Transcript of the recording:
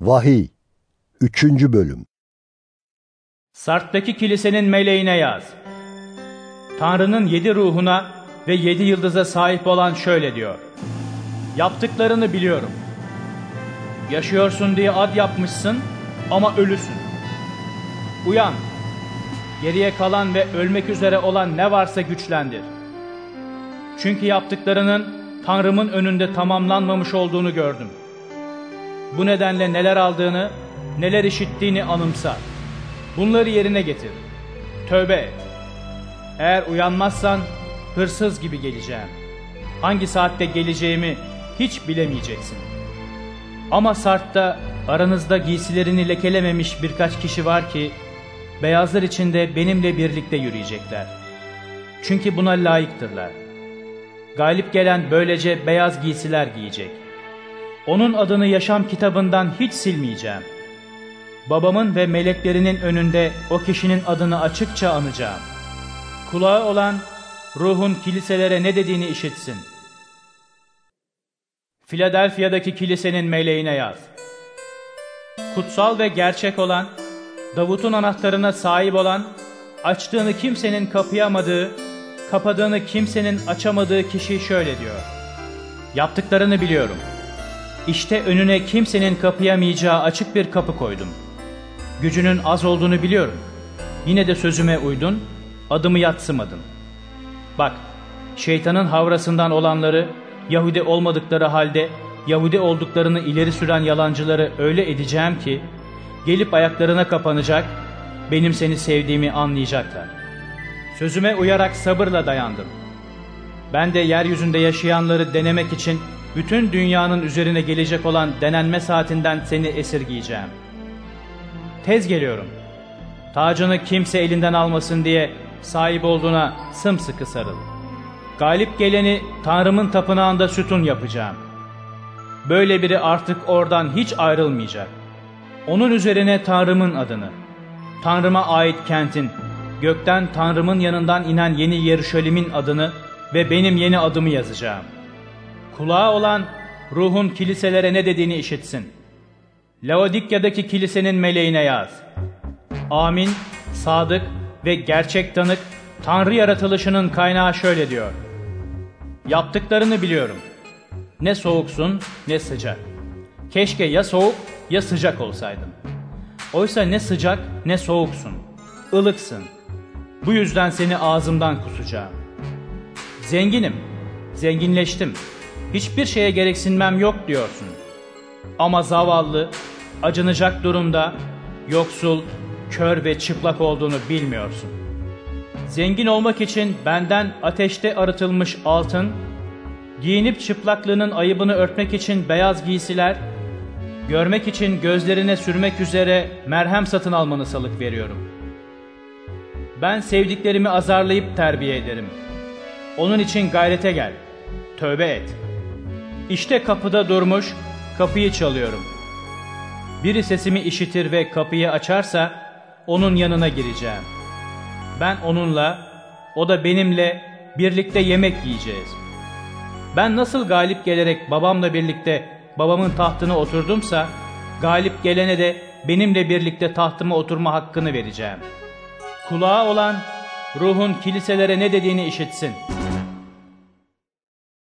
Vahiy 3. Bölüm Sart'taki kilisenin meleğine yaz. Tanrı'nın yedi ruhuna ve yedi yıldıza sahip olan şöyle diyor. Yaptıklarını biliyorum. Yaşıyorsun diye ad yapmışsın ama ölüsün. Uyan. Geriye kalan ve ölmek üzere olan ne varsa güçlendir. Çünkü yaptıklarının Tanrımın önünde tamamlanmamış olduğunu gördüm. Bu nedenle neler aldığını, neler işittiğini anımsa. Bunları yerine getir. Tövbe et. Eğer uyanmazsan hırsız gibi geleceğim. Hangi saatte geleceğimi hiç bilemeyeceksin. Ama Sart'ta aranızda giysilerini lekelememiş birkaç kişi var ki beyazlar içinde benimle birlikte yürüyecekler. Çünkü buna layıktırlar. Galip gelen böylece beyaz giysiler giyecek. Onun adını yaşam kitabından hiç silmeyeceğim. Babamın ve meleklerinin önünde o kişinin adını açıkça anacağım. Kulağı olan ruhun kiliselere ne dediğini işitsin. Philadelphia'daki kilisenin meleğine yaz. Kutsal ve gerçek olan, Davut'un anahtarına sahip olan, açtığını kimsenin kapayamadığı, kapadığını kimsenin açamadığı kişi şöyle diyor. Yaptıklarını biliyorum. İşte önüne kimsenin kapayamayacağı açık bir kapı koydum. Gücünün az olduğunu biliyorum. Yine de sözüme uydun, adımı yatsımadın. Bak, şeytanın havrasından olanları, Yahudi olmadıkları halde Yahudi olduklarını ileri süren yalancıları öyle edeceğim ki, gelip ayaklarına kapanacak, benim seni sevdiğimi anlayacaklar. Sözüme uyarak sabırla dayandım. Ben de yeryüzünde yaşayanları denemek için bütün dünyanın üzerine gelecek olan denenme saatinden seni esirgeyeceğim. Tez geliyorum. Tacını kimse elinden almasın diye sahip olduğuna sımsıkı sarıl. Galip geleni Tanrımın tapınağında sütun yapacağım. Böyle biri artık oradan hiç ayrılmayacak. Onun üzerine Tanrımın adını, Tanrıma ait kentin, gökten Tanrımın yanından inen yeni Yeruşalim'in adını ve benim yeni adımı yazacağım. Kulağı olan ruhun kiliselere ne dediğini işitsin. Laodikya'daki kilisenin meleğine yaz. Amin, sadık ve gerçek tanık Tanrı yaratılışının kaynağı şöyle diyor. Yaptıklarını biliyorum. Ne soğuksun ne sıcak. Keşke ya soğuk ya sıcak olsaydın. Oysa ne sıcak ne soğuksun. Ilıksın. Bu yüzden seni ağzımdan kusacağım. Zenginim, zenginleştim. Hiçbir şeye gereksinmem yok diyorsun. Ama zavallı, acınacak durumda, yoksul, kör ve çıplak olduğunu bilmiyorsun. Zengin olmak için benden ateşte arıtılmış altın, giyinip çıplaklığının ayıbını örtmek için beyaz giysiler, görmek için gözlerine sürmek üzere merhem satın almanı salık veriyorum. Ben sevdiklerimi azarlayıp terbiye ederim. Onun için gayrete gel, tövbe et. İşte kapıda durmuş, kapıyı çalıyorum. Biri sesimi işitir ve kapıyı açarsa, onun yanına gireceğim. Ben onunla, o da benimle birlikte yemek yiyeceğiz. Ben nasıl galip gelerek babamla birlikte babamın tahtına oturdumsa, galip gelene de benimle birlikte tahtıma oturma hakkını vereceğim. Kulağı olan ruhun kiliselere ne dediğini işitsin.''